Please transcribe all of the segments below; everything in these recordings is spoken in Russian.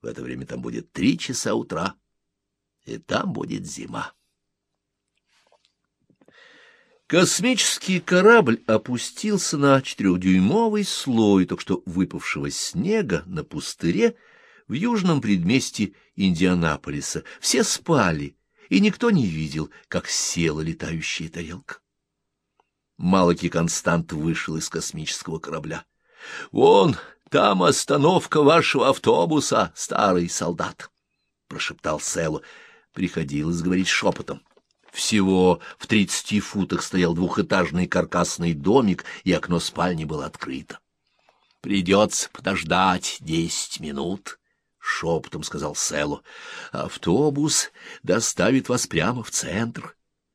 В это время там будет три часа утра, и там будет зима. Космический корабль опустился на четырехдюймовый слой только что выпавшего снега на пустыре в южном предместье Индианаполиса. Все спали, и никто не видел, как села летающая тарелка. Малоки Констант вышел из космического корабля. — Вон там остановка вашего автобуса, старый солдат, — прошептал Селу. Приходилось говорить шепотом. Всего в тридцати футах стоял двухэтажный каркасный домик, и окно спальни было открыто. — Придется подождать десять минут, — шепотом сказал Селу. — Автобус доставит вас прямо в центр.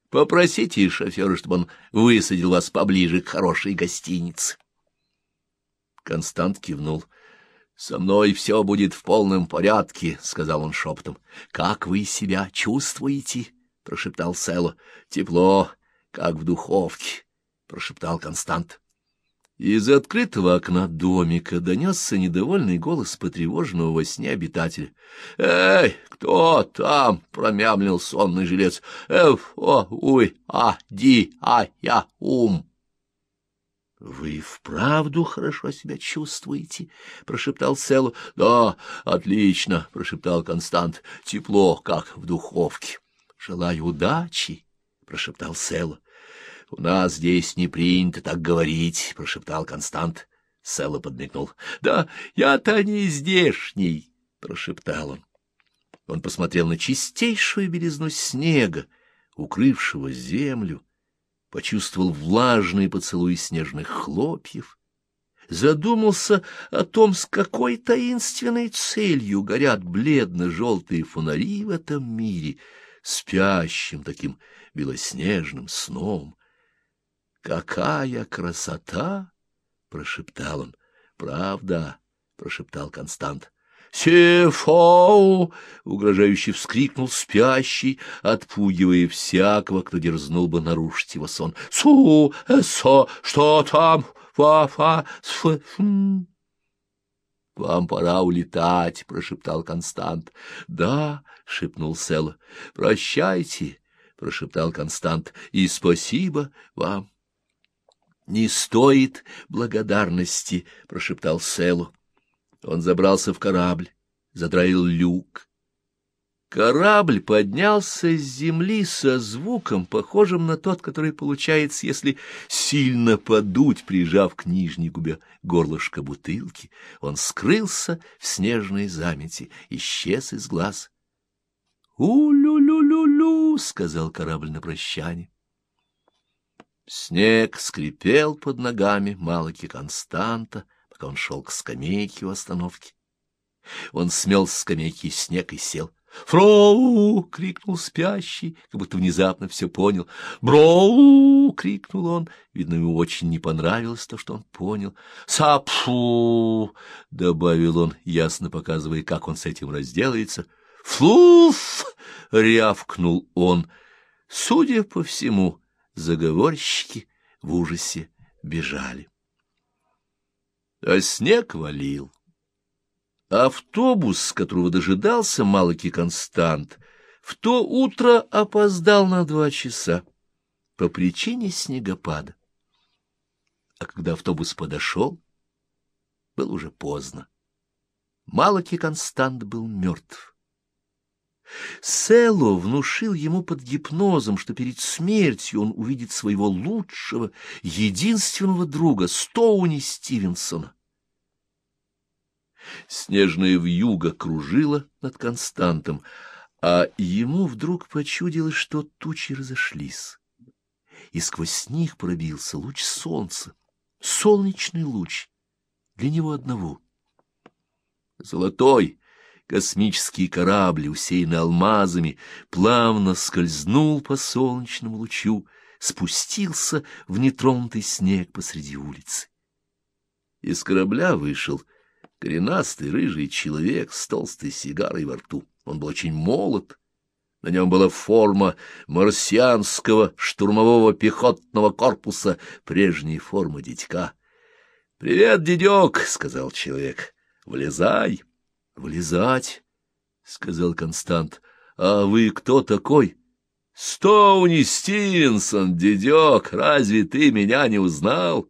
Попросите шофера, чтобы он высадил вас поближе к хорошей гостинице. Констант кивнул. — Со мной все будет в полном порядке, — сказал он шепотом. — Как вы себя чувствуете? — прошептал Село. — Тепло, как в духовке, — прошептал Констант. Из открытого окна домика донесся недовольный голос потревоженного во сне обитателя. — Эй, кто там? — промямлил сонный жилец. — Эф, о, уй, а, ди, а, я, ум. — Вы вправду хорошо себя чувствуете? — прошептал Селу. — Да, отлично, — прошептал Констант. — Тепло, как в духовке. — Желаю удачи, — прошептал Селу. — У нас здесь не принято так говорить, — прошептал Констант. Селла подмигнул. — Да я-то не здешний, — прошептал он. Он посмотрел на чистейшую белизну снега, укрывшего землю, почувствовал влажные поцелуи снежных хлопьев, задумался о том, с какой таинственной целью горят бледно-желтые фонари в этом мире, спящим таким белоснежным сном. «Какая красота!» — прошептал он. «Правда!» — прошептал Констант. «Сефоу!» — угрожающе вскрикнул спящий, отпугивая всякого, кто дерзнул бы нарушить его сон. «Су! Эсо! Что там? Фа-фа! Сф... «Вам пора улетать», — прошептал Констант. «Да», — шепнул Села. «Прощайте», — прошептал Констант, — «и спасибо вам». «Не стоит благодарности», — прошептал Селу. Он забрался в корабль, задраил люк. Корабль поднялся с земли со звуком, похожим на тот, который получается, если сильно подуть, прижав к нижней губе горлышко бутылки. Он скрылся в снежной замети, исчез из глаз. «У-лю-лю-лю-лю!» — сказал корабль на прощание. Снег скрипел под ногами Малаки Константа, пока он шел к скамейке у остановки. Он смел с скамейки снег и сел. «Фроу!» — крикнул спящий, как будто внезапно все понял. «Броу!» — крикнул он. Видно, ему очень не понравилось то, что он понял. «Сапфу!» — добавил он, ясно показывая, как он с этим разделается. «Флуф!» — рявкнул он. Судя по всему, заговорщики в ужасе бежали. А снег валил. Автобус, которого дожидался Малаки Констант, в то утро опоздал на два часа по причине снегопада. А когда автобус подошел, было уже поздно. Малаки Констант был мертв. Село внушил ему под гипнозом, что перед смертью он увидит своего лучшего, единственного друга Стоуни Стивенсона. Снежная вьюга кружила над Константом, а ему вдруг почудилось, что тучи разошлись, и сквозь них пробился луч солнца, солнечный луч для него одного. Золотой, Космический корабль, усеянный алмазами, плавно скользнул по солнечному лучу, спустился в нетронутый снег посреди улицы. Из корабля вышел коренастый рыжий человек с толстой сигарой во рту. Он был очень молод. На нем была форма марсианского штурмового пехотного корпуса, прежняя форма дитька. — Привет, дедек, — сказал человек. — Влезай. — Влезать, — сказал Констант. — А вы кто такой? — Стоуни Стивенсон, дедек, разве ты меня не узнал?